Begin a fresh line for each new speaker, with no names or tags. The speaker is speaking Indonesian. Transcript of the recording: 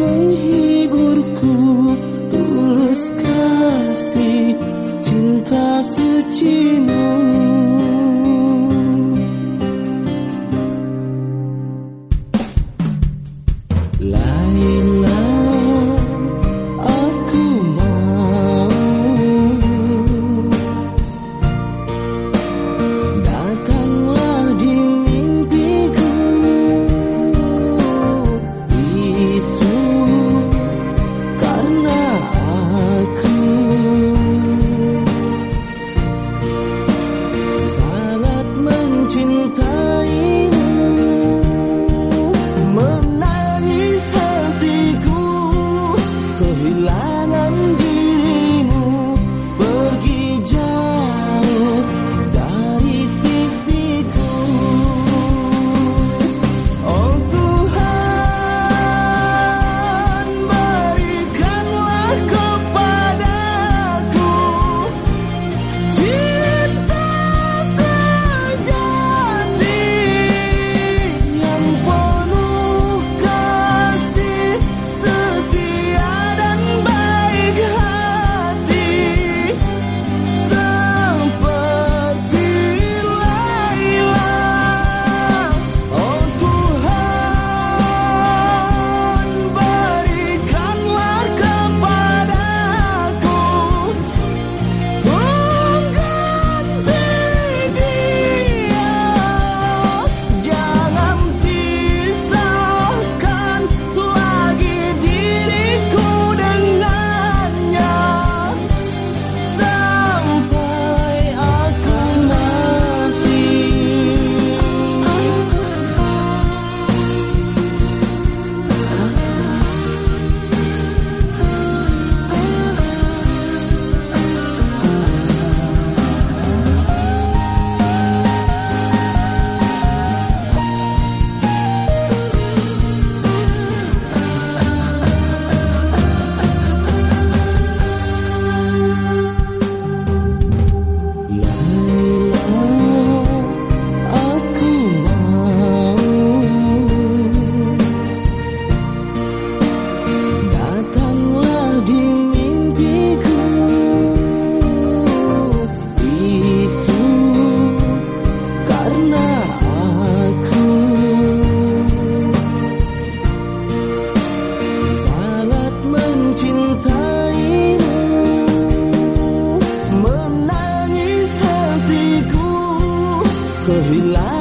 menghiburku tulus kasih cinta sucimu Aku 未来。